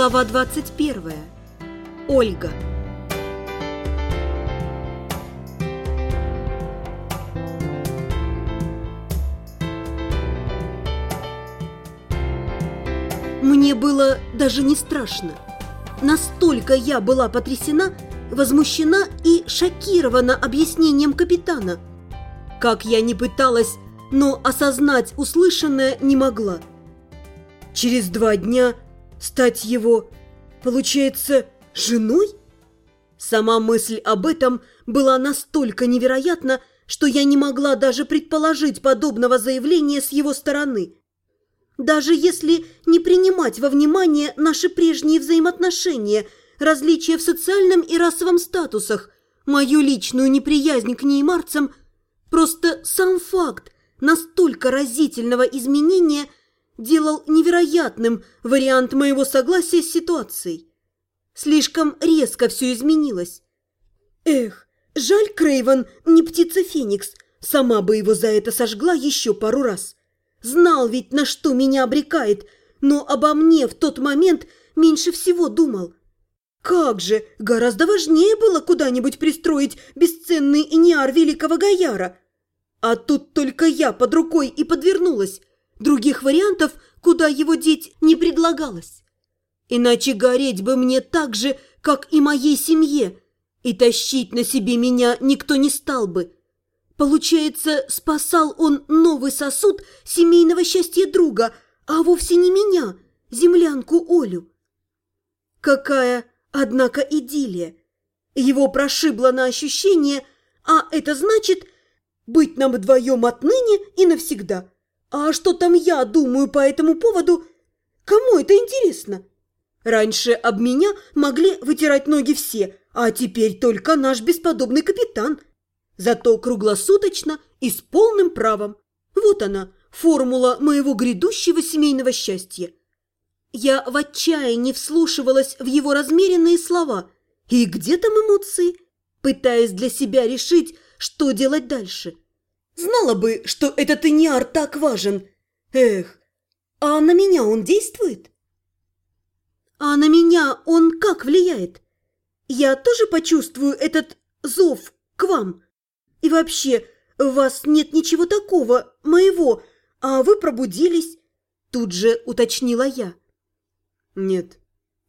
Глава 21. Ольга. Мне было даже не страшно. Настолько я была потрясена, возмущена и шокирована объяснением капитана. Как я не пыталась, но осознать услышанное не могла. Через два дня стать его, получается, женой? Сама мысль об этом была настолько невероятна, что я не могла даже предположить подобного заявления с его стороны. Даже если не принимать во внимание наши прежние взаимоотношения, различия в социальном и расовом статусах, мою личную неприязнь к неймарцам, просто сам факт настолько разительного изменения – делал невероятным вариант моего согласия с ситуацией. Слишком резко все изменилось. Эх, жаль, Крейвен не птица Феникс, сама бы его за это сожгла еще пару раз. Знал ведь, на что меня обрекает, но обо мне в тот момент меньше всего думал. Как же, гораздо важнее было куда-нибудь пристроить бесценный иниар великого Гаяра. А тут только я под рукой и подвернулась. Других вариантов, куда его деть, не предлагалось. Иначе гореть бы мне так же, как и моей семье, и тащить на себе меня никто не стал бы. Получается, спасал он новый сосуд семейного счастья друга, а вовсе не меня, землянку Олю. Какая, однако, идиллия! Его прошибло на ощущение, а это значит быть нам вдвоем отныне и навсегда – а что там я думаю по этому поводу? Кому это интересно? Раньше об меня могли вытирать ноги все, а теперь только наш бесподобный капитан. Зато круглосуточно и с полным правом. Вот она, формула моего грядущего семейного счастья. Я в отчаянии вслушивалась в его размеренные слова. И где там эмоции? Пытаясь для себя решить, что делать дальше. Знала бы, что этот Иниар так важен. Эх, а на меня он действует? А на меня он как влияет? Я тоже почувствую этот зов к вам. И вообще, у вас нет ничего такого, моего, а вы пробудились, тут же уточнила я. Нет,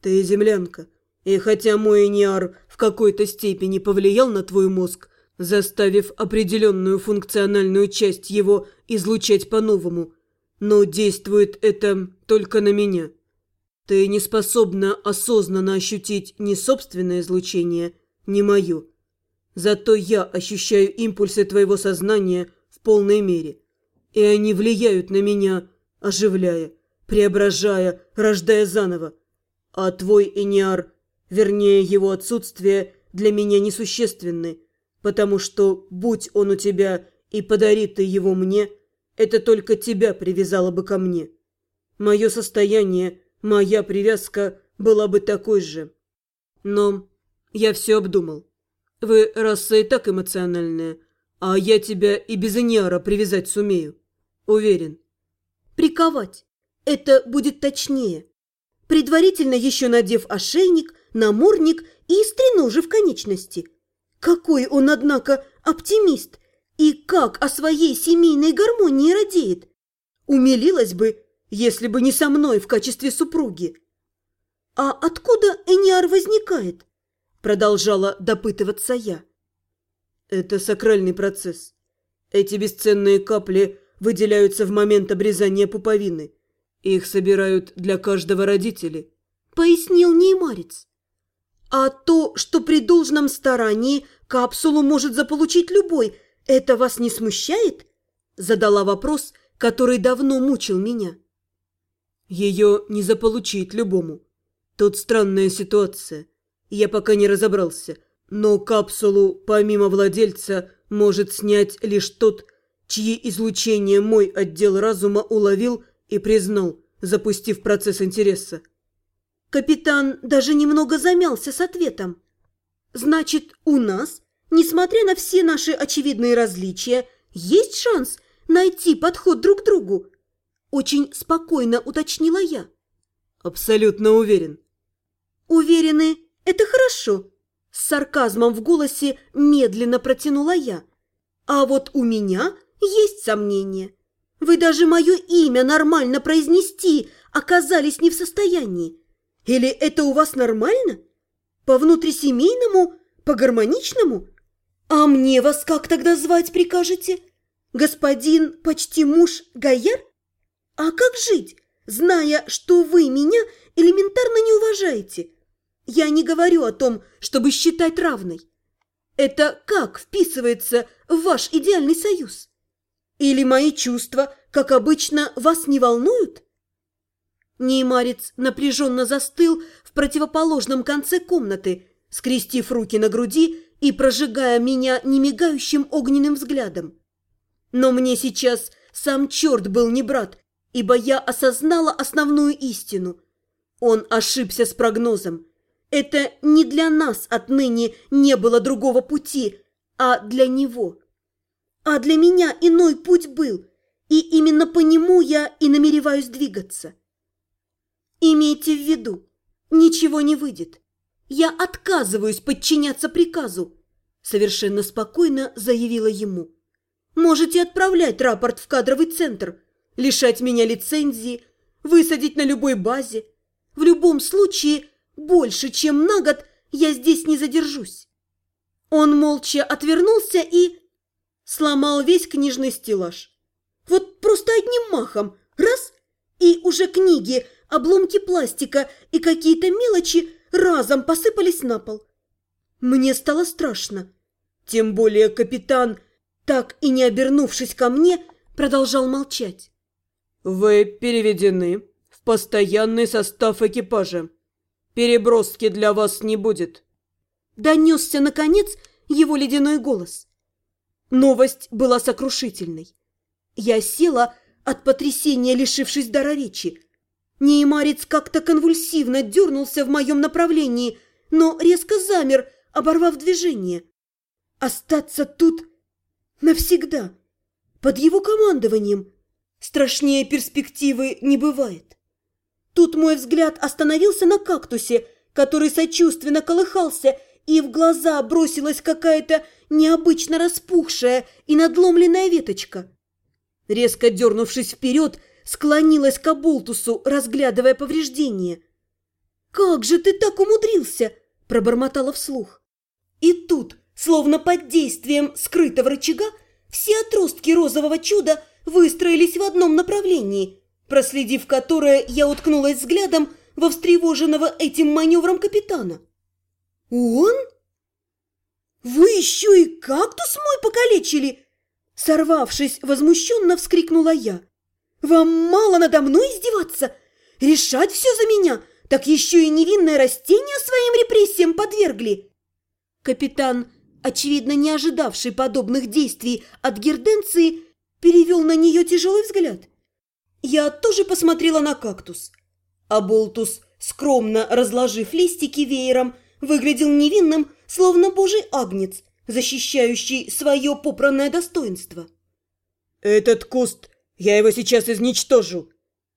ты землянка. И хотя мой Иниар в какой-то степени повлиял на твой мозг, заставив определенную функциональную часть его излучать по-новому. Но действует это только на меня. Ты не способна осознанно ощутить ни собственное излучение, ни мое. Зато я ощущаю импульсы твоего сознания в полной мере. И они влияют на меня, оживляя, преображая, рождая заново. А твой Эниар, вернее его отсутствие, для меня несущественны – потому что, будь он у тебя и подари ты его мне, это только тебя привязало бы ко мне. Мое состояние, моя привязка была бы такой же. Но я все обдумал. Вы раса и так эмоциональная, а я тебя и без Иниара привязать сумею. Уверен. Приковать. Это будет точнее. Предварительно еще надев ошейник, намордник и стреножив конечности – какой он, однако, оптимист! И как о своей семейной гармонии радеет! Умилилась бы, если бы не со мной в качестве супруги. «А откуда Эниар возникает?» Продолжала допытываться я. «Это сакральный процесс. Эти бесценные капли выделяются в момент обрезания пуповины. Их собирают для каждого родителя», — пояснил Неймарец. А то, что при должном старании капсулу может заполучить любой, это вас не смущает? Задала вопрос, который давно мучил меня. Ее не заполучить любому. Тут странная ситуация. Я пока не разобрался. Но капсулу, помимо владельца, может снять лишь тот, чьи излучение мой отдел разума уловил и признал, запустив процесс интереса. Капитан даже немного замялся с ответом. «Значит, у нас, несмотря на все наши очевидные различия, есть шанс найти подход друг к другу?» Очень спокойно уточнила я. «Абсолютно уверен. Уверены, это хорошо?» С сарказмом в голосе медленно протянула я. «А вот у меня есть сомнения. Вы даже мое имя нормально произнести оказались не в состоянии. Или это у вас нормально? По внутрисемейному? По гармоничному? А мне вас как тогда звать прикажете? Господин почти муж Гаяр? А как жить, зная, что вы меня элементарно не уважаете?» Я не говорю о том, чтобы считать равной. Это как вписывается в ваш идеальный союз? Или мои чувства, как обычно, вас не волнуют? Неймарец напряженно застыл в противоположном конце комнаты, скрестив руки на груди и прожигая меня немигающим огненным взглядом. Но мне сейчас сам черт был не брат, ибо я осознала основную истину. Он ошибся с прогнозом. Это не для нас отныне не было другого пути, а для него. А для меня иной путь был, и именно по нему я и намереваюсь двигаться. Имейте в виду, ничего не выйдет. Я отказываюсь подчиняться приказу, совершенно спокойно заявила ему. Можете отправлять рапорт в кадровый центр, лишать меня лицензии, высадить на любой базе. В любом случае больше, чем на год я здесь не задержусь. Он молча отвернулся и сломал весь книжный стеллаж. Вот просто одним махом, раз, и уже книги, обломки пластика и какие-то мелочи разом посыпались на пол. Мне стало страшно. Тем более капитан, так и не обернувшись ко мне, продолжал молчать. «Вы переведены в постоянный состав экипажа. Переброски для вас не будет. Донесся, наконец, его ледяной голос. Новость была сокрушительной. Я села от потрясения, лишившись дара речи. Неймарец как-то конвульсивно дернулся в моем направлении, но резко замер, оборвав движение. Остаться тут навсегда, под его командованием. Страшнее перспективы не бывает. Тут мой взгляд остановился на кактусе, который сочувственно колыхался, и в глаза бросилась какая-то необычно распухшая и надломленная веточка. Резко дернувшись вперед, склонилась к оболтусу, разглядывая повреждения. «Как же ты так умудрился?» – пробормотала вслух. И тут, словно под действием скрытого рычага, все отростки розового чуда выстроились в одном направлении – проследив которое, я уткнулась взглядом во встревоженного этим маневром капитана. «Он? Вы еще и кактус мой покалечили?» Сорвавшись, возмущенно вскрикнула я. «Вам мало надо мной издеваться? Решать все за меня? Так еще и невинное растение своим репрессиям подвергли!» Капитан, очевидно не ожидавший подобных действий от герденции, перевел на нее тяжелый взгляд. Я тоже посмотрела на кактус. А болтус, скромно разложив листики веером, выглядел невинным, словно божий агнец, защищающий свое попранное достоинство. «Этот куст, я его сейчас изничтожу!»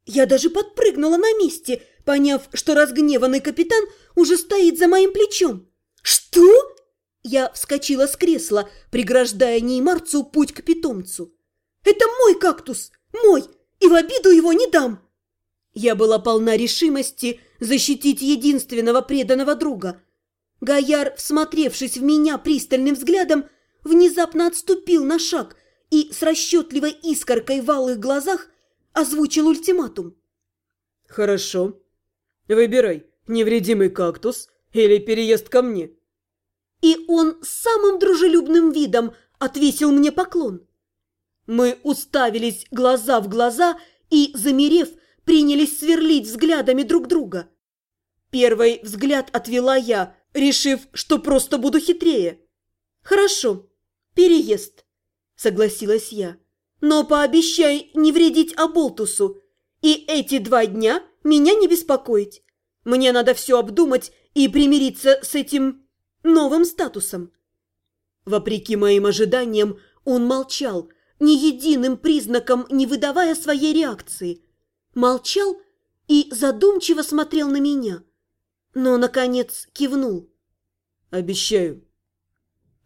Я даже подпрыгнула на месте, поняв, что разгневанный капитан уже стоит за моим плечом. «Что?» Я вскочила с кресла, преграждая Неймарцу путь к питомцу. «Это мой кактус! Мой! и в обиду его не дам!» Я была полна решимости защитить единственного преданного друга. Гояр, всмотревшись в меня пристальным взглядом, внезапно отступил на шаг и с расчетливой искоркой в алых глазах озвучил ультиматум. «Хорошо. Выбирай, невредимый кактус или переезд ко мне». И он самым дружелюбным видом отвесил мне поклон. Мы уставились глаза в глаза и, замерев, принялись сверлить взглядами друг друга. Первый взгляд отвела я, решив, что просто буду хитрее. «Хорошо, переезд», — согласилась я. «Но пообещай не вредить Аболтусу, и эти два дня меня не беспокоить. Мне надо все обдумать и примириться с этим новым статусом». Вопреки моим ожиданиям, он молчал, ни единым признаком не выдавая своей реакции. Молчал и задумчиво смотрел на меня. но, наконец, кивнул. «Обещаю».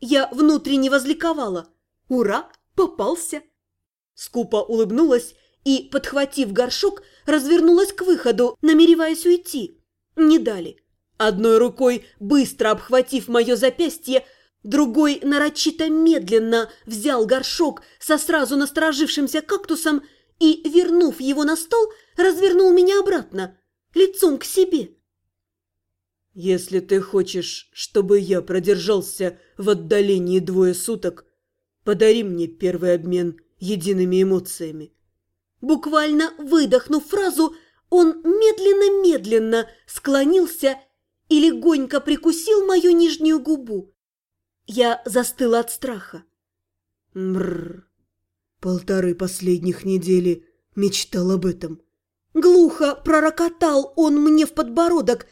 Я внутренне возликовала. «Ура! Попался!» Скупо улыбнулась и, подхватив горшок, развернулась к выходу, намереваясь уйти. Не дали. Одной рукой, быстро обхватив мое запястье, другой нарочито медленно взял горшок со сразу насторожившимся кактусом и, вернув его на стол, развернул меня обратно, лицом к себе. «Если ты хочешь, чтобы я продержался в отдалении двое суток, подари мне первый обмен едиными эмоциями». Буквально выдохнув фразу, он медленно-медленно склонился и легонько прикусил мою нижнюю губу. Я застыла от страха. Мррр. Полторы последних недели мечтал об этом. Глухо пророкотал он мне в подбородок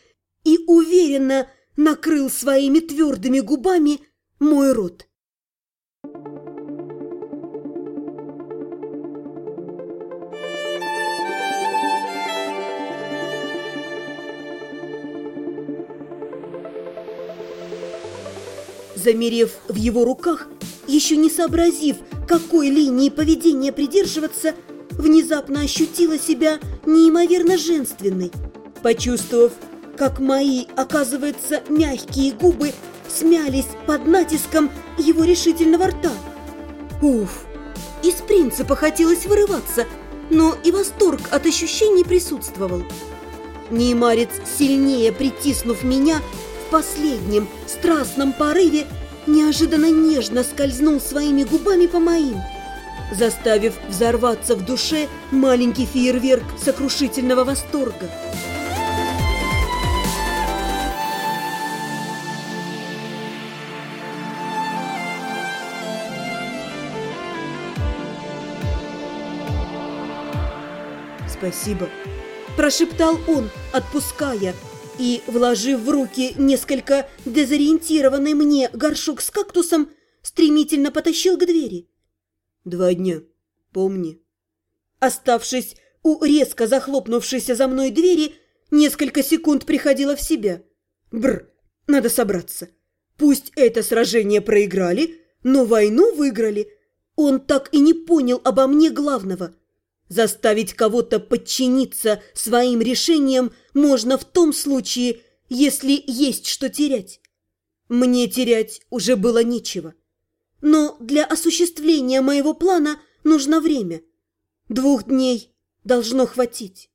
и уверенно накрыл своими твердыми губами мой рот. Замерев в его руках, еще не сообразив, какой линии поведения придерживаться, внезапно ощутила себя неимоверно женственной. Почувствовав, как мои, оказывается, мягкие губы смялись под натиском его решительного рта. Уф! Из принципа хотелось вырываться, но и восторг от ощущений присутствовал. Неймарец, сильнее притиснув меня, последнем страстном порыве неожиданно нежно скользнул своими губами по моим, заставив взорваться в душе маленький фейерверк сокрушительного восторга. «Спасибо», – прошептал он, отпуская, и, вложив в руки несколько дезориентированный мне горшок с кактусом, стремительно потащил к двери. «Два дня, помни». Оставшись у резко захлопнувшейся за мной двери, несколько секунд приходила в себя. Бр, надо собраться. Пусть это сражение проиграли, но войну выиграли. Он так и не понял обо мне главного – Заставить кого-то подчиниться своим решениям можно в том случае, если есть что терять. Мне терять уже было нечего. Но для осуществления моего плана нужно время. Двух дней должно хватить.